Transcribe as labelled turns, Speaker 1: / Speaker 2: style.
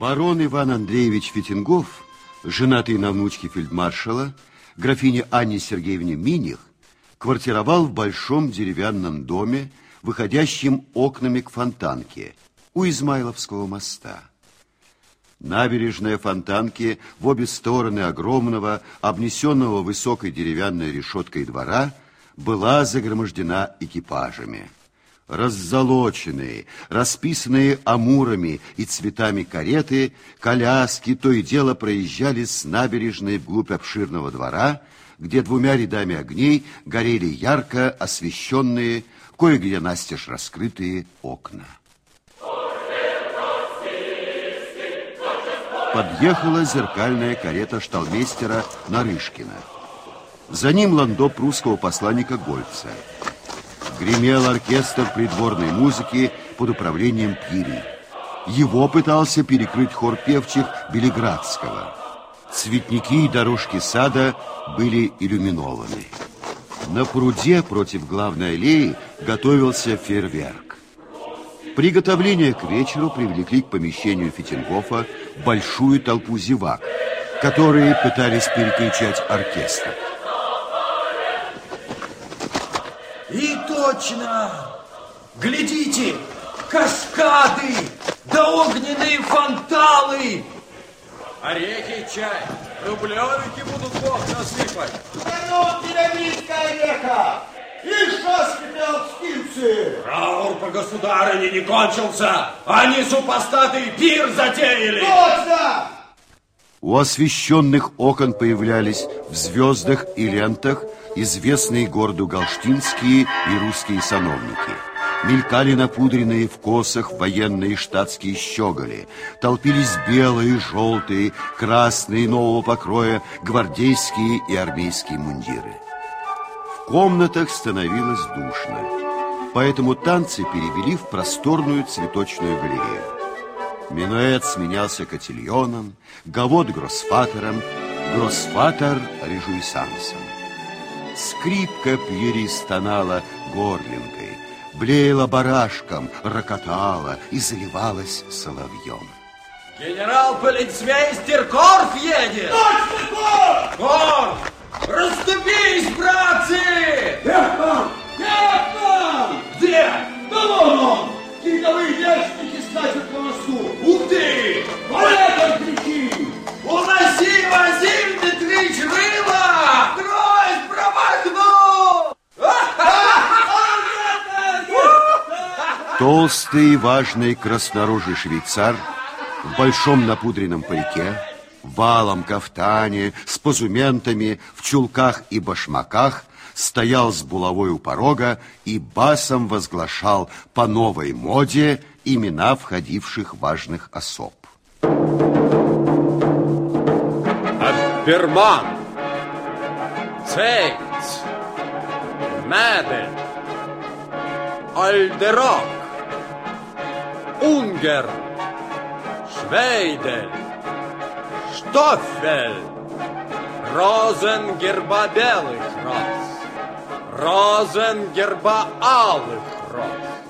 Speaker 1: Барон Иван Андреевич Фитингов, женатый на внучке фельдмаршала, графине Анне Сергеевне Миних, квартировал в большом деревянном доме, выходящем окнами к фонтанке у Измайловского моста. Набережная фонтанки в обе стороны огромного, обнесенного высокой деревянной решеткой двора, была загромождена экипажами. Раззолоченные, расписанные амурами и цветами кареты, коляски то и дело проезжали с набережной вглубь обширного двора, где двумя рядами огней горели ярко освещенные, кое-где настежь раскрытые окна. Подъехала зеркальная карета шталмейстера Нарышкина. За ним ландо прусского посланника Гольца. Гремел оркестр придворной музыки под управлением Пири. Его пытался перекрыть хор певчих Белиградского. Цветники и дорожки сада были иллюминованы. На пруде против главной аллеи готовился фейерверк. Приготовления к вечеру привлекли к помещению Фитингофа большую толпу зевак, которые пытались перекричать оркестр.
Speaker 2: Точно! Глядите! Каскады! Да огненные фонтаны!
Speaker 3: Орехи, чай, рублевики будут бог насыпать.
Speaker 4: Народ динамитская ореха! И что скипел птицы?
Speaker 3: Траур по государыне не кончился. Они супостаты пир затеяли.
Speaker 4: Точно!
Speaker 1: У освещенных окон появлялись в звездах и лентах известные городу галштинские и русские сановники. Мелькали напудренные в косах военные штатские щеголи. Толпились белые, желтые, красные нового покроя гвардейские и армейские мундиры. В комнатах становилось душно. Поэтому танцы перевели в просторную цветочную галерею. Минуэт сменялся котильоном, гавот гроссфатером, гроссфатер режуйсансом. Скрипка пьери стонала горлинкой, блеяла барашком, рокотала и заливалась соловьем.
Speaker 3: Генерал-полицмейстер Корф едет!
Speaker 4: Точно, Корф!
Speaker 3: Корф! Расступись, братцы!
Speaker 1: Толстый и важный краснорожий швейцар в большом напудренном парике, в балом кафтане, с позументами, в чулках и башмаках стоял с булавой у порога и басом возглашал по новой моде имена входивших важных особ.
Speaker 3: Аберман, Цейц, Медель, Альдерок, Унгер, Швейдель, Штофель, Розенгерба белых роз, Розенгерба алых роз.